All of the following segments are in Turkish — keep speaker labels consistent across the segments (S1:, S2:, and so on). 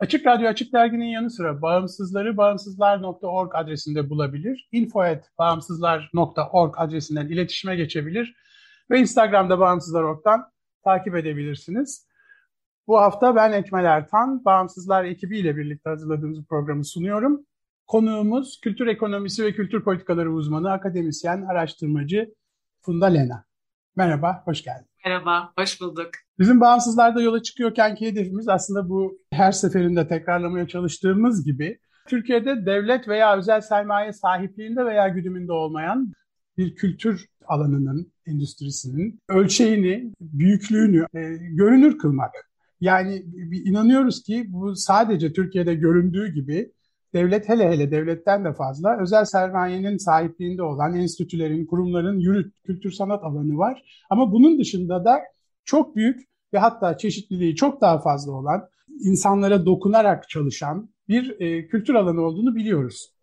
S1: Açık Radyo Açık Dergi'nin yanı sıra bağımsızları bağımsızlar.org adresinde bulabilir. info.bağımsızlar.org adresinden iletişime geçebilir ve Instagram'da bağımsızlar.org'dan takip edebilirsiniz. Bu hafta ben Ekmel Ertan, Bağımsızlar ekibiyle birlikte hazırladığımız programı sunuyorum. Konuğumuz kültür ekonomisi ve kültür politikaları uzmanı, akademisyen, araştırmacı Funda Lena. Merhaba, hoş geldin.
S2: Merhaba, hoş bulduk.
S1: Bizim bağımsızlarda yola çıkıyorkenki hedefimiz aslında bu her seferinde tekrarlamaya çalıştığımız gibi Türkiye'de devlet veya özel sermaye sahipliğinde veya güdümünde olmayan bir kültür alanının, endüstrisinin ölçeğini, büyüklüğünü e, görünür kılmak. Yani inanıyoruz ki bu sadece Türkiye'de göründüğü gibi devlet hele hele devletten de fazla özel sermayenin sahipliğinde olan enstitülerin, kurumların yürüt, kültür sanat alanı var. Ama bunun dışında da çok büyük ve hatta çeşitliliği çok daha fazla olan insanlara dokunarak çalışan bir e, kültür alanı olduğunu biliyoruz.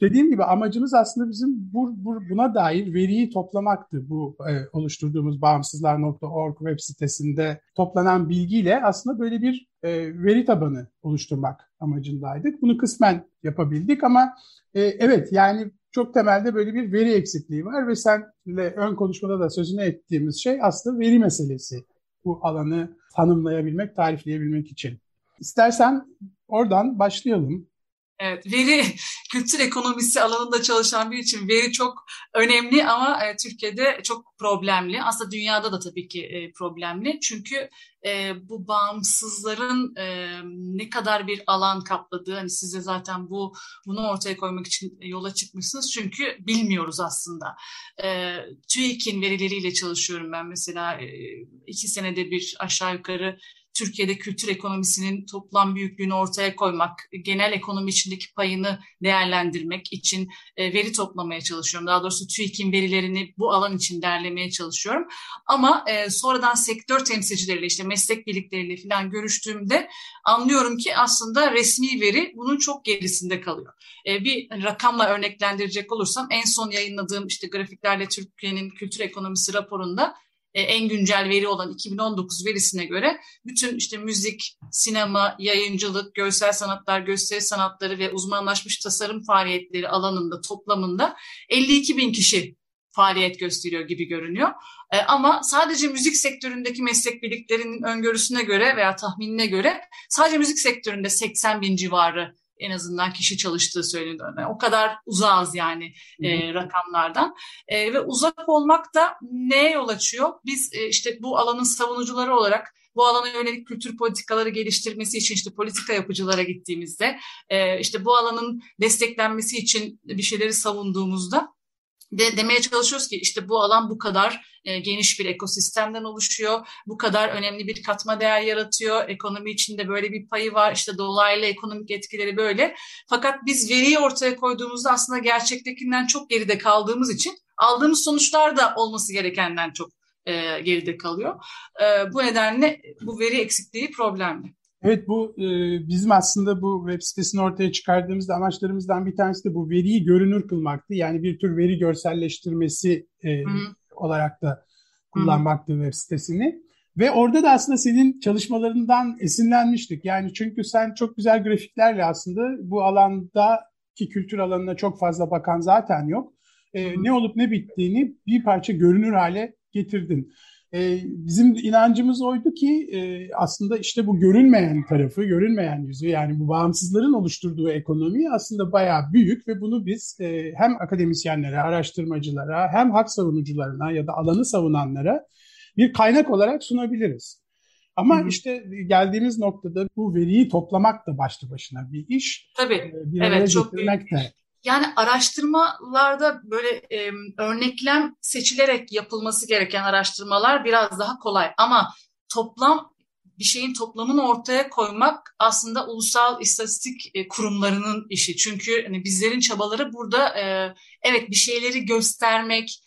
S1: Dediğim gibi amacımız aslında bizim bu, bu, buna dair veriyi toplamaktı. Bu e, oluşturduğumuz bağımsızlar.org web sitesinde toplanan bilgiyle aslında böyle bir e, veri tabanı oluşturmak amacındaydık. Bunu kısmen yapabildik ama e, evet yani çok temelde böyle bir veri eksikliği var ve senle ön konuşmada da sözünü ettiğimiz şey aslında veri meselesi. Bu alanı tanımlayabilmek, tarifleyebilmek için. İstersen oradan başlayalım.
S2: Evet, veri kültür ekonomisi alanında çalışan bir için veri çok önemli ama e, Türkiye'de çok problemli. Aslında dünyada da tabii ki e, problemli. Çünkü e, bu bağımsızların e, ne kadar bir alan kapladığı, hani size zaten bu bunu ortaya koymak için yola çıkmışsınız. Çünkü bilmiyoruz aslında. E, TÜİK'in verileriyle çalışıyorum ben mesela e, iki senede bir aşağı yukarı Türkiye'de kültür ekonomisinin toplam büyüklüğünü ortaya koymak, genel ekonomi içindeki payını değerlendirmek için e, veri toplamaya çalışıyorum. Daha doğrusu TÜİK'in verilerini bu alan için derlemeye çalışıyorum. Ama e, sonradan sektör temsilcileriyle işte meslek birlikleriyle falan görüştüğümde anlıyorum ki aslında resmi veri bunun çok gerisinde kalıyor. E, bir rakamla örneklendirecek olursam en son yayınladığım işte grafiklerle Türkiye'nin kültür ekonomisi raporunda e, en güncel veri olan 2019 verisine göre bütün işte müzik, sinema, yayıncılık, görsel sanatlar, gösteri sanatları ve uzmanlaşmış tasarım faaliyetleri alanında toplamında 52 bin kişi faaliyet gösteriyor gibi görünüyor. E, ama sadece müzik sektöründeki meslek birliklerinin öngörüsüne göre veya tahminine göre sadece müzik sektöründe 80 bin civarı en azından kişi çalıştığı söyleniyor. Yani o kadar uzağız yani e, rakamlardan. E, ve uzak olmak da neye yol açıyor? Biz e, işte bu alanın savunucuları olarak bu alana yönelik kültür politikaları geliştirmesi için işte politika yapıcılara gittiğimizde, e, işte bu alanın desteklenmesi için bir şeyleri savunduğumuzda de demeye çalışıyoruz ki işte bu alan bu kadar e, geniş bir ekosistemden oluşuyor. Bu kadar önemli bir katma değer yaratıyor. Ekonomi içinde böyle bir payı var. İşte dolaylı ekonomik etkileri böyle. Fakat biz veriyi ortaya koyduğumuzda aslında gerçektekinden çok geride kaldığımız için aldığımız sonuçlar da olması gerekenden çok e, geride kalıyor. E, bu nedenle bu veri eksikliği problemli.
S1: Evet bu e, bizim aslında bu web sitesini ortaya çıkardığımızda amaçlarımızdan bir tanesi de bu veriyi görünür kılmaktı. Yani bir tür veri görselleştirmesi e, olarak da kullanmaktı Hı. web sitesini. Ve orada da aslında senin çalışmalarından esinlenmiştik. Yani çünkü sen çok güzel grafiklerle aslında bu alanda ki kültür alanına çok fazla bakan zaten yok. E, ne olup ne bittiğini bir parça görünür hale getirdin. E, bizim inancımız oydu ki e, aslında işte bu görünmeyen tarafı, görünmeyen yüzü yani bu bağımsızların oluşturduğu ekonomi aslında bayağı büyük ve bunu biz e, hem akademisyenlere, araştırmacılara hem hak savunucularına ya da alanı savunanlara bir kaynak olarak sunabiliriz. Ama Hı-hı. işte geldiğimiz noktada bu veriyi toplamak da başlı başına bir iş.
S2: Tabii. Bir evet, çok büyük. de yani araştırmalarda böyle e, örneklem seçilerek yapılması gereken araştırmalar biraz daha kolay. Ama toplam bir şeyin toplamını ortaya koymak aslında ulusal istatistik e, kurumlarının işi. Çünkü hani bizlerin çabaları burada e, evet bir şeyleri göstermek,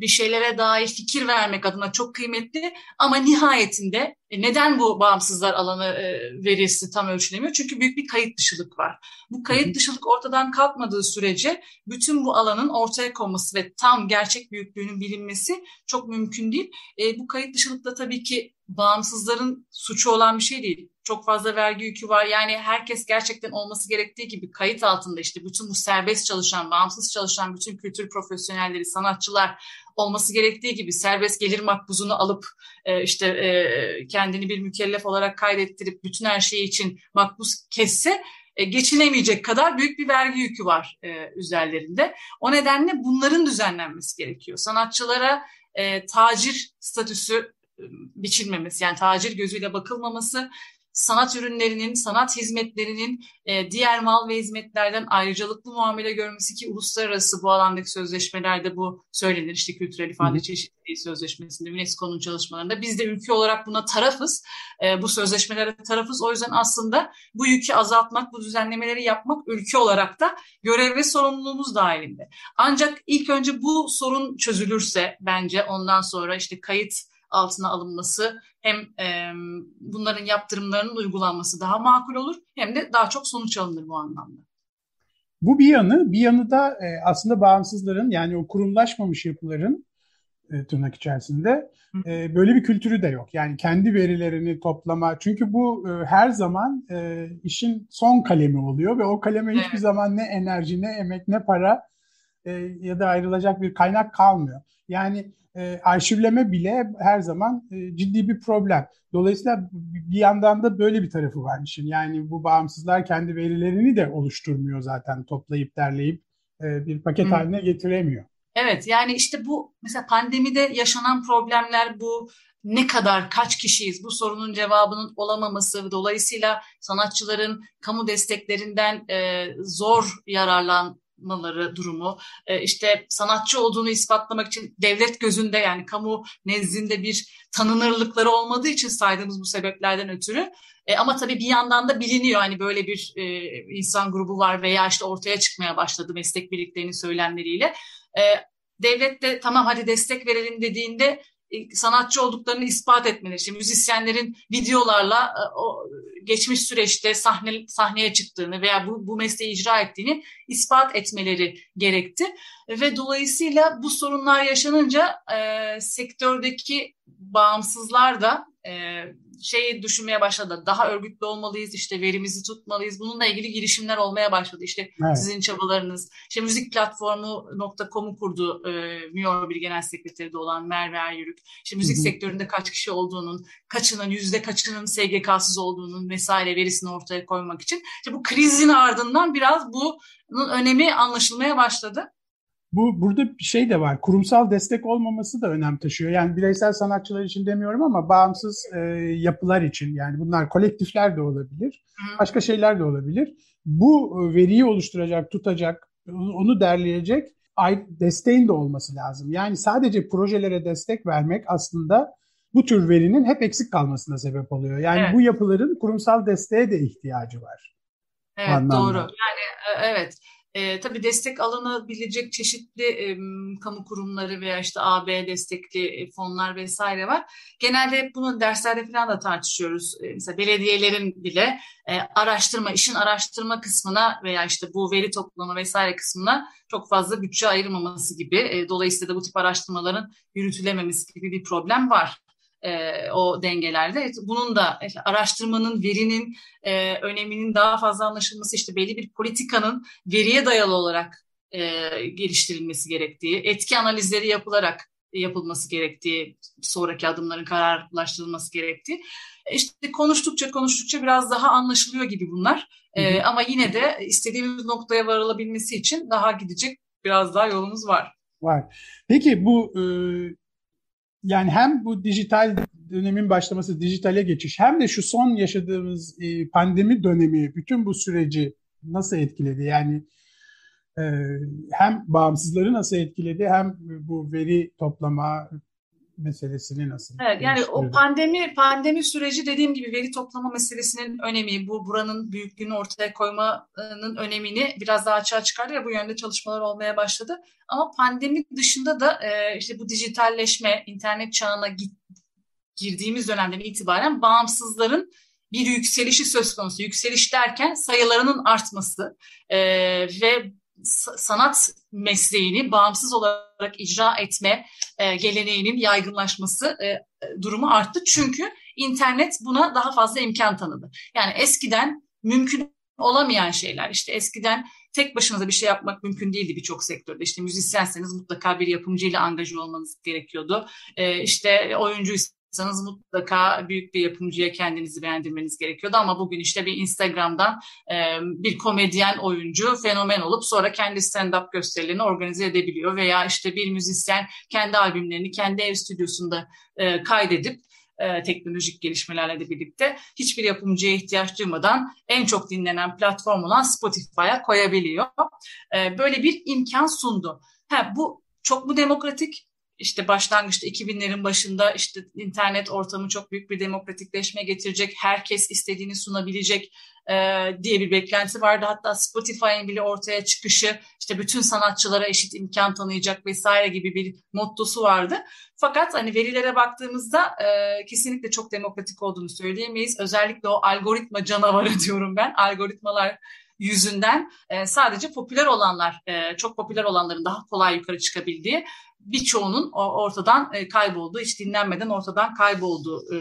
S2: bir şeylere dair fikir vermek adına çok kıymetli ama nihayetinde e, neden bu bağımsızlar alanı e, verisi tam ölçülemiyor? Çünkü büyük bir kayıt dışılık var. Bu kayıt dışılık ortadan kalkmadığı sürece bütün bu alanın ortaya konması ve tam gerçek büyüklüğünün bilinmesi çok mümkün değil. Bu kayıt dışılık da tabii ki bağımsızların suçu olan bir şey değil. Çok fazla vergi yükü var. Yani herkes gerçekten olması gerektiği gibi kayıt altında işte bütün bu serbest çalışan, bağımsız çalışan bütün kültür profesyonelleri, sanatçılar olması gerektiği gibi serbest gelir makbuzunu alıp e, işte e, kendini bir mükellef olarak kaydettirip bütün her şeyi için makbuz kesse e, geçinemeyecek kadar büyük bir vergi yükü var üzerlerinde. O nedenle bunların düzenlenmesi gerekiyor. Sanatçılara e, tacir statüsü biçilmemesi yani tacir gözüyle bakılmaması sanat ürünlerinin, sanat hizmetlerinin e, diğer mal ve hizmetlerden ayrıcalıklı muamele görmesi ki uluslararası bu alandaki sözleşmelerde bu söylenir. İşte kültürel ifade çeşitliliği sözleşmesinde, UNESCO'nun çalışmalarında biz de ülke olarak buna tarafız. E, bu sözleşmelere tarafız. O yüzden aslında bu yükü azaltmak, bu düzenlemeleri yapmak ülke olarak da görev ve sorumluluğumuz dahilinde. Ancak ilk önce bu sorun çözülürse bence ondan sonra işte kayıt altına alınması hem e, bunların yaptırımlarının uygulanması daha makul olur hem de daha çok sonuç alınır bu anlamda.
S1: Bu bir yanı, bir yanı da e, aslında bağımsızların yani o kurumlaşmamış yapıların e, tırnak içerisinde e, böyle bir kültürü de yok. Yani kendi verilerini toplama çünkü bu e, her zaman e, işin son kalemi oluyor ve o kaleme evet. hiçbir zaman ne enerji, ne emek, ne para e, ya da ayrılacak bir kaynak kalmıyor. Yani e, arşivleme bile her zaman e, ciddi bir problem. Dolayısıyla bir yandan da böyle bir tarafı var işin. Yani bu bağımsızlar kendi verilerini de oluşturmuyor zaten toplayıp derleyip e, bir paket Hı. haline getiremiyor.
S2: Evet yani işte bu mesela pandemide yaşanan problemler bu ne kadar kaç kişiyiz bu sorunun cevabının olamaması dolayısıyla sanatçıların kamu desteklerinden e, zor yararlan maları durumu e, işte sanatçı olduğunu ispatlamak için devlet gözünde yani kamu nezdinde bir tanınırlıkları olmadığı için saydığımız bu sebeplerden ötürü e, ama tabii bir yandan da biliniyor hani böyle bir e, insan grubu var veya işte ortaya çıkmaya başladı meslek birliklerinin söylemleriyle. Devlet de tamam hadi destek verelim dediğinde sanatçı olduklarını ispat etmeleri. İşte müzisyenlerin videolarla e, o geçmiş süreçte sahne sahneye çıktığını veya bu, bu mesleği icra ettiğini ispat etmeleri gerekti. Ve dolayısıyla bu sorunlar yaşanınca e, sektördeki bağımsızlar da e, şeyi düşünmeye başladı. Daha örgütlü olmalıyız, işte verimizi tutmalıyız. Bununla ilgili girişimler olmaya başladı. İşte evet. sizin çabalarınız. İşte müzik platformu.com'u kurdu e, Miyor bir genel sekreteri de olan Merve Eryürük. İşte müzik Hı-hı. sektöründe kaç kişi olduğunun, kaçının, yüzde kaçının SGK'sız olduğunun vesaire verisini ortaya koymak için. İşte bu krizin ardından biraz bunun önemi anlaşılmaya başladı
S1: bu burada bir şey de var. Kurumsal destek olmaması da önem taşıyor. Yani bireysel sanatçılar için demiyorum ama bağımsız e, yapılar için yani bunlar kolektifler de olabilir. Başka şeyler de olabilir. Bu e, veriyi oluşturacak, tutacak, onu derleyecek desteğin de olması lazım. Yani sadece projelere destek vermek aslında bu tür verinin hep eksik kalmasına sebep oluyor. Yani evet. bu yapıların kurumsal desteğe de ihtiyacı var.
S2: Evet doğru. Yani e, evet. E, tabii destek alınabilecek çeşitli e, kamu kurumları veya işte AB destekli e, fonlar vesaire var. Genelde hep bunu derslerde falan da tartışıyoruz. E, mesela belediyelerin bile e, araştırma, işin araştırma kısmına veya işte bu veri toplama vesaire kısmına çok fazla bütçe ayırmaması gibi. E, dolayısıyla da bu tip araştırmaların yürütülememesi gibi bir problem var e, o dengelerde. Bunun da işte araştırmanın, verinin e, öneminin daha fazla anlaşılması, işte belli bir politikanın veriye dayalı olarak e, geliştirilmesi gerektiği, etki analizleri yapılarak yapılması gerektiği, sonraki adımların kararlaştırılması gerektiği. İşte konuştukça konuştukça biraz daha anlaşılıyor gibi bunlar. Ee, ama yine de istediğimiz noktaya varılabilmesi için daha gidecek biraz daha yolumuz var.
S1: Var. Peki bu e, yani hem bu dijital dönemin başlaması, dijitale geçiş hem de şu son yaşadığımız e, pandemi dönemi bütün bu süreci nasıl etkiledi? Yani e, hem bağımsızları nasıl etkiledi hem bu veri toplama meselesini nasıl?
S2: Evet yani o pandemi pandemi süreci dediğim gibi veri toplama meselesinin önemi, bu buranın büyüklüğünü ortaya koymanın önemini biraz daha açığa çıkardı ya bu yönde çalışmalar olmaya başladı. Ama pandemi dışında da e, işte bu dijitalleşme, internet çağına git, girdiğimiz dönemden itibaren bağımsızların bir yükselişi söz konusu. Yükseliş derken sayılarının artması e, ve sanat mesleğini bağımsız olarak icra etme e, geleneğinin yaygınlaşması e, durumu arttı. Çünkü internet buna daha fazla imkan tanıdı. Yani eskiden mümkün olamayan şeyler işte eskiden tek başınıza bir şey yapmak mümkün değildi birçok sektörde. İşte müzisyenseniz mutlaka bir yapımcıyla angaja olmanız gerekiyordu. Ee, işte oyuncu yapacaksanız mutlaka büyük bir yapımcıya kendinizi beğendirmeniz gerekiyordu. Ama bugün işte bir Instagram'dan e, bir komedyen oyuncu fenomen olup sonra kendi stand-up gösterilerini organize edebiliyor. Veya işte bir müzisyen kendi albümlerini kendi ev stüdyosunda e, kaydedip e, teknolojik gelişmelerle de birlikte hiçbir yapımcıya ihtiyaç duymadan en çok dinlenen platform olan Spotify'a koyabiliyor. E, böyle bir imkan sundu. Ha, bu çok mu demokratik? İşte başlangıçta 2000'lerin başında işte internet ortamı çok büyük bir demokratikleşme getirecek, herkes istediğini sunabilecek e, diye bir beklenti vardı. Hatta Spotify'ın bile ortaya çıkışı işte bütün sanatçılara eşit imkan tanıyacak vesaire gibi bir mottosu vardı. Fakat hani verilere baktığımızda e, kesinlikle çok demokratik olduğunu söyleyemeyiz. Özellikle o algoritma canavarı diyorum ben. Algoritmalar yüzünden e, sadece popüler olanlar, e, çok popüler olanların daha kolay yukarı çıkabildiği birçoğunun ortadan e, kaybolduğu, hiç dinlenmeden ortadan kaybolduğu e,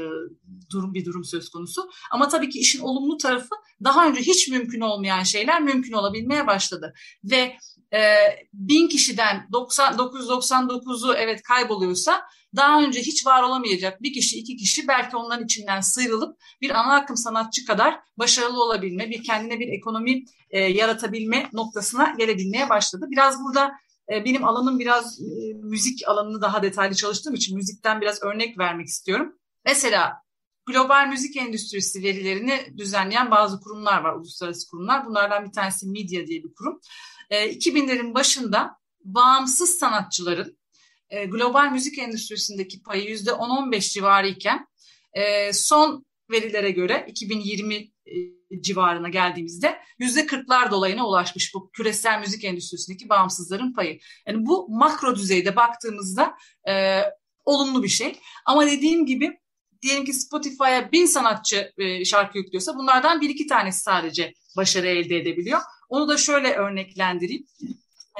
S2: durum bir durum söz konusu. Ama tabii ki işin olumlu tarafı daha önce hiç mümkün olmayan şeyler mümkün olabilmeye başladı. Ve e, bin kişiden 90, 999'u evet kayboluyorsa daha önce hiç var olamayacak bir kişi, iki kişi belki onların içinden sıyrılıp bir ana akım sanatçı kadar başarılı olabilme, bir kendine bir ekonomi e, yaratabilme noktasına gelebilmeye başladı. Biraz burada benim alanım biraz e, müzik alanını daha detaylı çalıştığım için müzikten biraz örnek vermek istiyorum. Mesela global müzik endüstrisi verilerini düzenleyen bazı kurumlar var, uluslararası kurumlar. Bunlardan bir tanesi Media diye bir kurum. 2000'lerin e, başında bağımsız sanatçıların global müzik endüstrisindeki payı %10-15 civarı iken son verilere göre 2020 civarına geldiğimizde yüzde kırklar dolayına ulaşmış bu küresel müzik endüstrisindeki bağımsızların payı. Yani bu makro düzeyde baktığımızda e, olumlu bir şey. Ama dediğim gibi diyelim ki Spotify'a bin sanatçı e, şarkı yüklüyorsa bunlardan bir iki tanesi sadece başarı elde edebiliyor. Onu da şöyle örneklendireyim.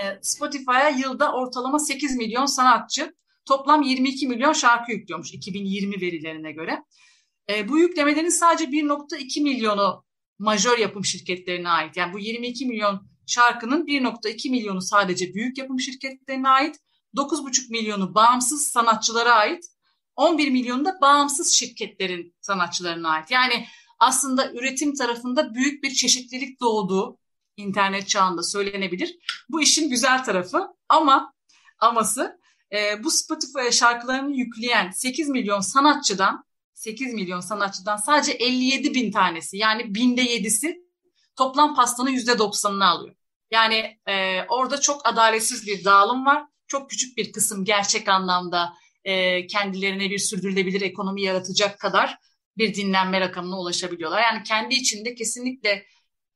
S2: E, Spotify'a yılda ortalama 8 milyon sanatçı toplam 22 milyon şarkı yüklüyormuş 2020 verilerine göre. E, bu yüklemelerin sadece 1.2 milyonu majör yapım şirketlerine ait. Yani bu 22 milyon şarkının 1.2 milyonu sadece büyük yapım şirketlerine ait. 9,5 milyonu bağımsız sanatçılara ait. 11 milyonu da bağımsız şirketlerin sanatçılarına ait. Yani aslında üretim tarafında büyük bir çeşitlilik doğduğu internet çağında söylenebilir. Bu işin güzel tarafı ama aması e, bu Spotify'a şarkılarını yükleyen 8 milyon sanatçıdan 8 milyon sanatçıdan sadece 57 bin tanesi yani binde yedisi toplam pastanın %90'ını alıyor. Yani e, orada çok adaletsiz bir dağılım var. Çok küçük bir kısım gerçek anlamda e, kendilerine bir sürdürülebilir ekonomi yaratacak kadar bir dinlenme rakamına ulaşabiliyorlar. Yani kendi içinde kesinlikle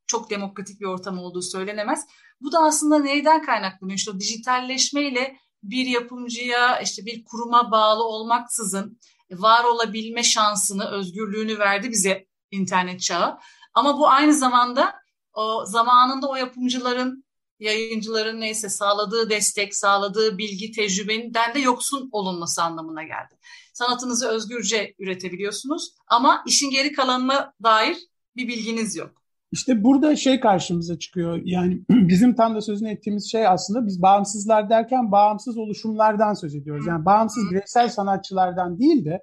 S2: çok demokratik bir ortam olduğu söylenemez. Bu da aslında neyden kaynaklanıyor? İşte o dijitalleşmeyle bir yapımcıya, işte bir kuruma bağlı olmaksızın var olabilme şansını, özgürlüğünü verdi bize internet çağı. Ama bu aynı zamanda o zamanında o yapımcıların, yayıncıların neyse sağladığı destek, sağladığı bilgi, tecrübeden de yoksun olunması anlamına geldi. Sanatınızı özgürce üretebiliyorsunuz ama işin geri kalanına dair bir bilginiz yok.
S1: İşte burada şey karşımıza çıkıyor. Yani bizim tam da sözünü ettiğimiz şey aslında biz bağımsızlar derken bağımsız oluşumlardan söz ediyoruz. Yani bağımsız bireysel sanatçılardan değil de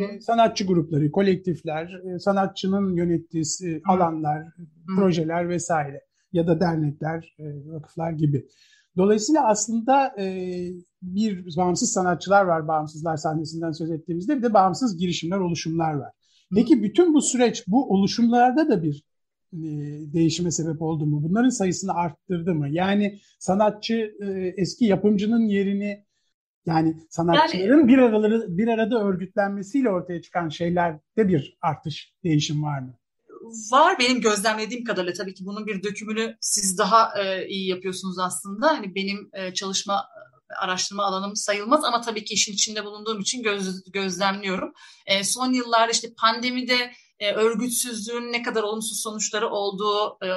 S1: e, sanatçı grupları, kolektifler, e, sanatçının yönettiği alanlar, projeler vesaire ya da dernekler, e, vakıflar gibi. Dolayısıyla aslında e, bir bağımsız sanatçılar var bağımsızlar sahnesinden söz ettiğimizde bir de bağımsız girişimler, oluşumlar var. Peki bütün bu süreç bu oluşumlarda da bir değişime sebep oldu mu? Bunların sayısını arttırdı mı? Yani sanatçı e, eski yapımcının yerini yani sanatçıların yani, bir arada bir arada örgütlenmesiyle ortaya çıkan şeylerde bir artış, değişim var mı?
S2: Var benim gözlemlediğim kadarıyla tabii ki bunun bir dökümünü siz daha e, iyi yapıyorsunuz aslında. Hani benim e, çalışma araştırma alanım sayılmaz ama tabii ki işin içinde bulunduğum için göz, gözlemliyorum. E, son yıllarda işte pandemide e, örgütsüzlüğün ne kadar olumsuz sonuçları olduğu e,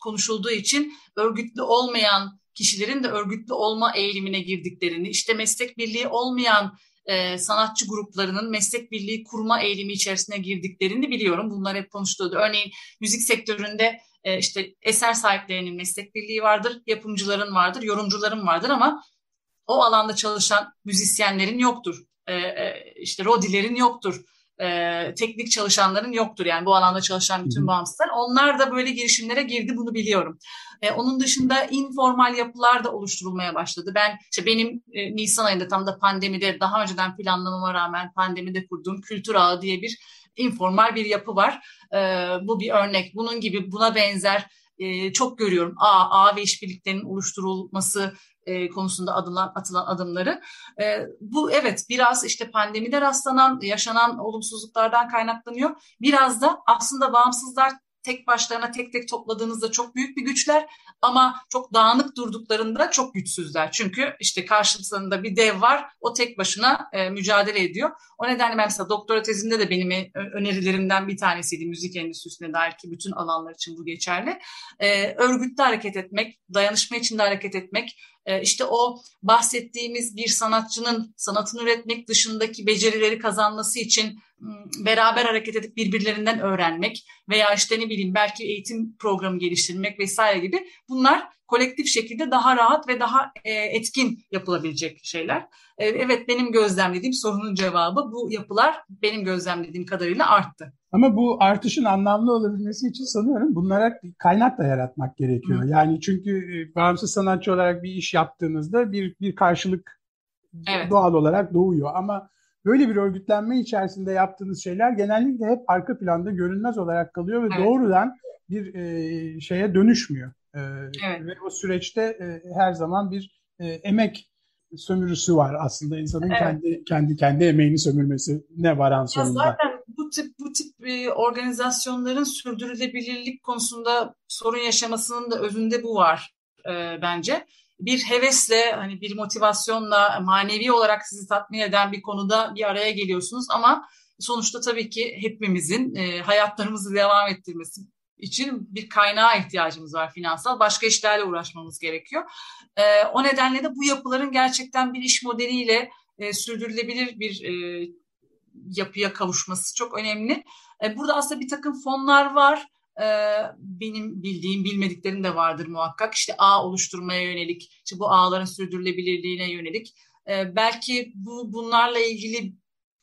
S2: konuşulduğu için örgütlü olmayan kişilerin de örgütlü olma eğilimine girdiklerini, işte meslek birliği olmayan e, sanatçı gruplarının meslek birliği kurma eğilimi içerisine girdiklerini biliyorum. Bunlar hep konuşuldu. Örneğin müzik sektöründe e, işte eser sahiplerinin meslek birliği vardır, yapımcıların vardır, yorumcuların vardır ama o alanda çalışan müzisyenlerin yoktur. E, e, işte rodilerin yoktur e, teknik çalışanların yoktur. Yani bu alanda çalışan bütün bağımsızlar. Onlar da böyle girişimlere girdi bunu biliyorum. E, onun dışında informal yapılar da oluşturulmaya başladı. Ben işte benim e, Nisan ayında tam da pandemide daha önceden planlamama rağmen pandemide kurduğum Kültür Ağı diye bir informal bir yapı var. E, bu bir örnek. Bunun gibi buna benzer e, çok görüyorum. A, A ve işbirliklerinin oluşturulması e, konusunda adılan, atılan adımları. E, bu evet biraz işte pandemide rastlanan, yaşanan olumsuzluklardan kaynaklanıyor. Biraz da aslında bağımsızlar tek başlarına tek tek topladığınızda çok büyük bir güçler ama çok dağınık durduklarında çok güçsüzler. Çünkü işte karşısında bir dev var o tek başına e, mücadele ediyor. O nedenle ben mesela doktora tezimde de benim e, önerilerimden bir tanesiydi müzik endüstrisine dair ki bütün alanlar için bu geçerli. E, örgütlü hareket etmek, dayanışma içinde hareket etmek, e, işte o bahsettiğimiz bir sanatçının sanatını üretmek dışındaki becerileri kazanması için beraber hareket edip birbirlerinden öğrenmek veya işte ne bileyim belki eğitim programı geliştirmek vesaire gibi bunlar kolektif şekilde daha rahat ve daha e, etkin yapılabilecek şeyler. E, evet benim gözlemlediğim sorunun cevabı bu yapılar benim gözlemlediğim kadarıyla arttı.
S1: Ama bu artışın anlamlı olabilmesi için sanıyorum bunlara kaynak da yaratmak gerekiyor. Hı. Yani çünkü e, bağımsız sanatçı olarak bir iş yaptığınızda bir bir karşılık evet. doğal olarak doğuyor ama böyle bir örgütlenme içerisinde yaptığınız şeyler genellikle hep arka planda görünmez olarak kalıyor ve evet. doğrudan bir e, şeye dönüşmüyor. E, evet. Ve o süreçte e, her zaman bir e, emek sömürüsü var aslında insanın evet. kendi kendi kendi emeğini sömürmesi ne varan sonunda.
S2: Ya zaten bu tip bu tip e, organizasyonların sürdürülebilirlik konusunda sorun yaşamasının da özünde bu var e, bence bir hevesle hani bir motivasyonla manevi olarak sizi tatmin eden bir konuda bir araya geliyorsunuz ama sonuçta tabii ki hepimizin e, hayatlarımızı devam ettirmesi için bir kaynağa ihtiyacımız var finansal. Başka işlerle uğraşmamız gerekiyor. E, o nedenle de bu yapıların gerçekten bir iş modeliyle e, sürdürülebilir bir e, yapıya kavuşması çok önemli. E, burada aslında bir takım fonlar var ee, benim bildiğim bilmediklerim de vardır muhakkak. İşte ağ oluşturmaya yönelik, işte bu ağların sürdürülebilirliğine yönelik. Ee, belki bu bunlarla ilgili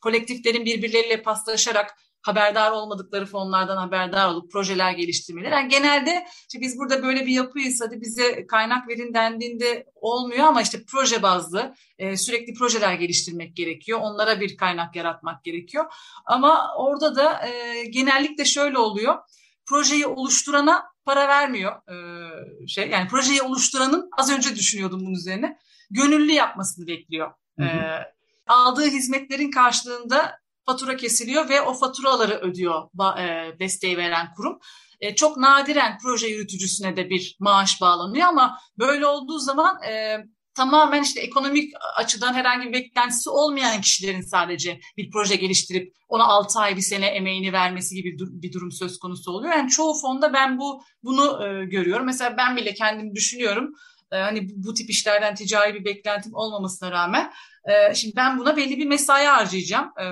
S2: kolektiflerin birbirleriyle paslaşarak haberdar olmadıkları fonlardan haberdar olup projeler geliştirmeleri. Yani genelde işte biz burada böyle bir yapıyız hadi bize kaynak verin dendiğinde olmuyor ama işte proje bazlı e, sürekli projeler geliştirmek gerekiyor. Onlara bir kaynak yaratmak gerekiyor. Ama orada da e, genellikle şöyle oluyor projeyi oluşturana para vermiyor e, şey. Yani projeyi oluşturanın az önce düşünüyordum bunun üzerine. Gönüllü yapmasını bekliyor. Hı hı. E, aldığı hizmetlerin karşılığında fatura kesiliyor ve o faturaları ödüyor e, desteği veren kurum. E, çok nadiren proje yürütücüsüne de bir maaş bağlanıyor ama böyle olduğu zaman e, tamamen işte ekonomik açıdan herhangi bir beklentisi olmayan kişilerin sadece bir proje geliştirip ona 6 ay bir sene emeğini vermesi gibi bir durum söz konusu oluyor. Yani çoğu fonda ben bu bunu e, görüyorum. Mesela ben bile kendim düşünüyorum. Hani bu, tip işlerden ticari bir beklentim olmamasına rağmen e, şimdi ben buna belli bir mesai harcayacağım. E,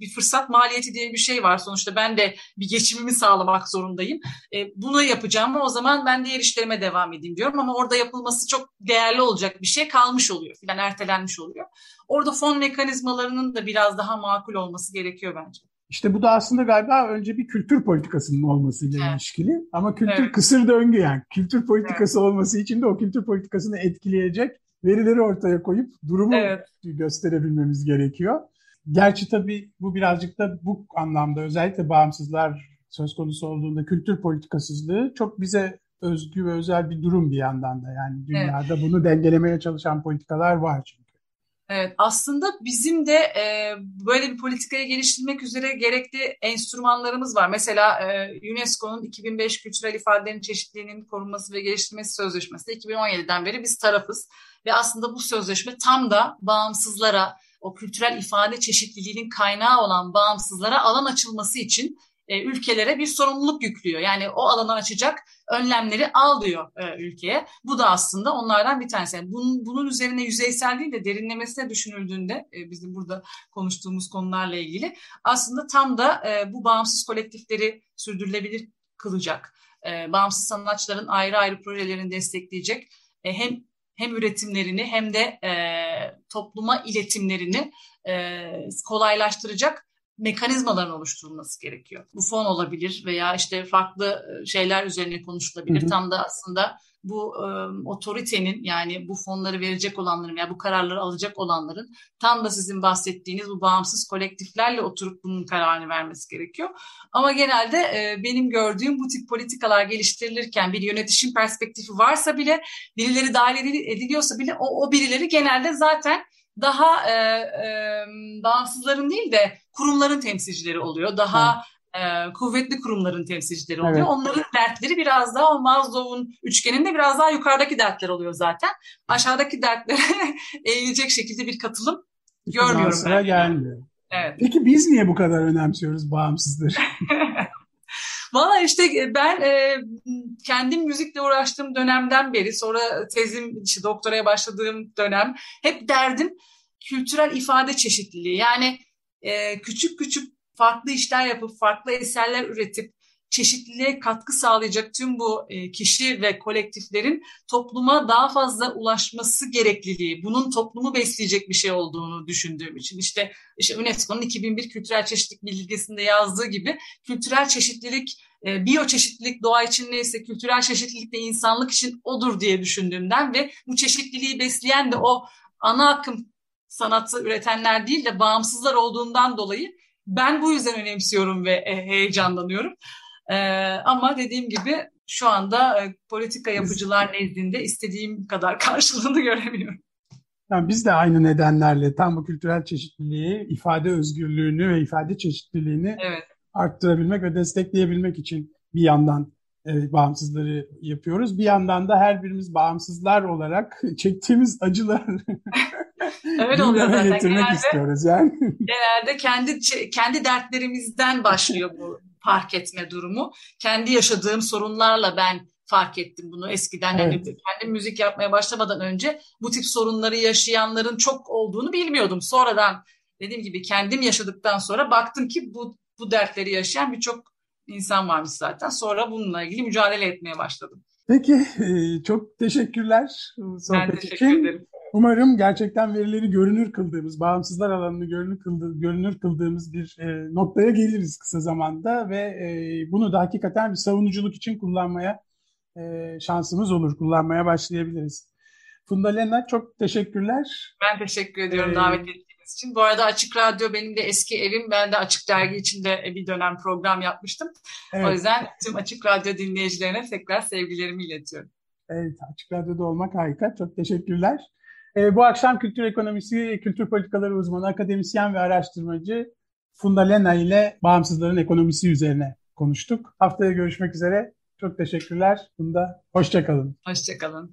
S2: bir fırsat maliyeti diye bir şey var. Sonuçta ben de bir geçimimi sağlamak zorundayım. E, bunu yapacağım o zaman ben diğer işlerime devam edeyim diyorum ama orada yapılması çok değerli olacak bir şey kalmış oluyor filan ertelenmiş oluyor. Orada fon mekanizmalarının da biraz daha makul olması gerekiyor bence.
S1: İşte bu da aslında galiba önce bir kültür politikasının olmasıyla evet. ilişkili. Ama kültür evet. kısır döngü yani. Kültür politikası evet. olması için de o kültür politikasını etkileyecek verileri ortaya koyup durumu evet. gösterebilmemiz gerekiyor. Gerçi tabii bu birazcık da bu anlamda özellikle bağımsızlar söz konusu olduğunda kültür politikasızlığı çok bize özgü ve özel bir durum bir yandan da. Yani dünyada evet. bunu dengelemeye çalışan politikalar var çünkü.
S2: Evet, aslında bizim de e, böyle bir politikayı geliştirmek üzere gerekli enstrümanlarımız var. Mesela e, UNESCO'nun 2005 Kültürel İfadelerin Çeşitliliğinin Korunması ve Geliştirmesi Sözleşmesi 2017'den beri biz tarafız. Ve aslında bu sözleşme tam da bağımsızlara, o kültürel ifade çeşitliliğinin kaynağı olan bağımsızlara alan açılması için e, ülkelere bir sorumluluk yüklüyor. Yani o alanı açacak önlemleri al diyor e, ülkeye. Bu da aslında onlardan bir tanesi. Yani bunun, bunun üzerine yüzeysel değil de derinlemesine düşünüldüğünde e, bizim burada konuştuğumuz konularla ilgili aslında tam da e, bu bağımsız kolektifleri sürdürülebilir kılacak. E, bağımsız sanatçıların ayrı ayrı projelerini destekleyecek. E, hem hem üretimlerini hem de e, topluma iletimlerini e, kolaylaştıracak mekanizmaların oluşturulması gerekiyor. Bu fon olabilir veya işte farklı e, şeyler üzerine konuşulabilir. Hı hı. Tam da aslında bu e, otoritenin yani bu fonları verecek olanların veya bu kararları alacak olanların tam da sizin bahsettiğiniz bu bağımsız kolektiflerle oturup bunun kararını vermesi gerekiyor. Ama genelde e, benim gördüğüm bu tip politikalar geliştirilirken bir yönetişim perspektifi varsa bile birileri dahil ediliyorsa bile o, o birileri genelde zaten daha e, e, bağımsızların değil de kurumların temsilcileri oluyor. Daha e, kuvvetli kurumların temsilcileri oluyor. Evet. Onların dertleri biraz daha o Maslow'un üçgeninde biraz daha yukarıdaki dertler oluyor zaten. Aşağıdaki dertlere eğilecek şekilde bir katılım görmüyorum.
S1: Sıra gelmiyor. Evet. Peki biz niye bu kadar önemsiyoruz bağımsızları?
S2: Valla işte e, ben e, kendim müzikle uğraştığım dönemden beri sonra tezim işte doktoraya başladığım dönem hep derdim kültürel ifade çeşitliliği. Yani e, küçük küçük farklı işler yapıp farklı eserler üretip çeşitliliğe katkı sağlayacak tüm bu e, kişi ve kolektiflerin topluma daha fazla ulaşması gerekliliği, bunun toplumu besleyecek bir şey olduğunu düşündüğüm için işte, işte UNESCO'nun 2001 Kültürel Çeşitlilik Bildirgesi'nde yazdığı gibi kültürel çeşitlilik, e, biyoçeşitlilik doğa için neyse kültürel çeşitlilik de insanlık için odur diye düşündüğümden ve bu çeşitliliği besleyen de o ana akım sanatı üretenler değil de bağımsızlar olduğundan dolayı ben bu yüzden önemsiyorum ve e, heyecanlanıyorum. Ee, ama dediğim gibi şu anda e, politika yapıcılar nezdinde istediğim kadar karşılığını göremiyorum.
S1: Yani biz de aynı nedenlerle tam bu kültürel çeşitliliği, ifade özgürlüğünü ve ifade çeşitliliğini evet. arttırabilmek ve destekleyebilmek için bir yandan e, bağımsızları yapıyoruz. Bir yandan da her birimiz bağımsızlar olarak çektiğimiz acılar
S2: Evet oluyor zaten.
S1: getirmek genelde, istiyoruz yani.
S2: Genelde kendi kendi dertlerimizden başlıyor bu fark etme durumu. Kendi yaşadığım sorunlarla ben fark ettim bunu eskiden. Evet. Yani kendim müzik yapmaya başlamadan önce bu tip sorunları yaşayanların çok olduğunu bilmiyordum. Sonradan dediğim gibi kendim yaşadıktan sonra baktım ki bu bu dertleri yaşayan birçok insan varmış zaten. Sonra bununla ilgili mücadele etmeye başladım.
S1: Peki, e, çok teşekkürler
S2: sohbet ben teşekkür için. ederim.
S1: Umarım gerçekten verileri görünür kıldığımız, bağımsızlar alanını görünür, kıldı, görünür kıldığımız bir e, noktaya geliriz kısa zamanda ve e, bunu da hakikaten bir savunuculuk için kullanmaya e, şansımız olur, kullanmaya başlayabiliriz. Funda Lena çok teşekkürler.
S2: Ben teşekkür ediyorum ee, davet ettiğiniz için. Bu arada Açık Radyo benim de eski evim. Ben de Açık Dergi içinde bir dönem program yapmıştım. Evet. O yüzden tüm Açık Radyo dinleyicilerine tekrar sevgilerimi iletiyorum.
S1: Evet, Açık Radyo'da olmak harika. Çok teşekkürler. E, bu akşam kültür ekonomisi, kültür politikaları uzmanı, akademisyen ve araştırmacı Funda Lena ile bağımsızların ekonomisi üzerine konuştuk. Haftaya görüşmek üzere. Çok teşekkürler. Funda, hoşçakalın.
S2: Hoşçakalın.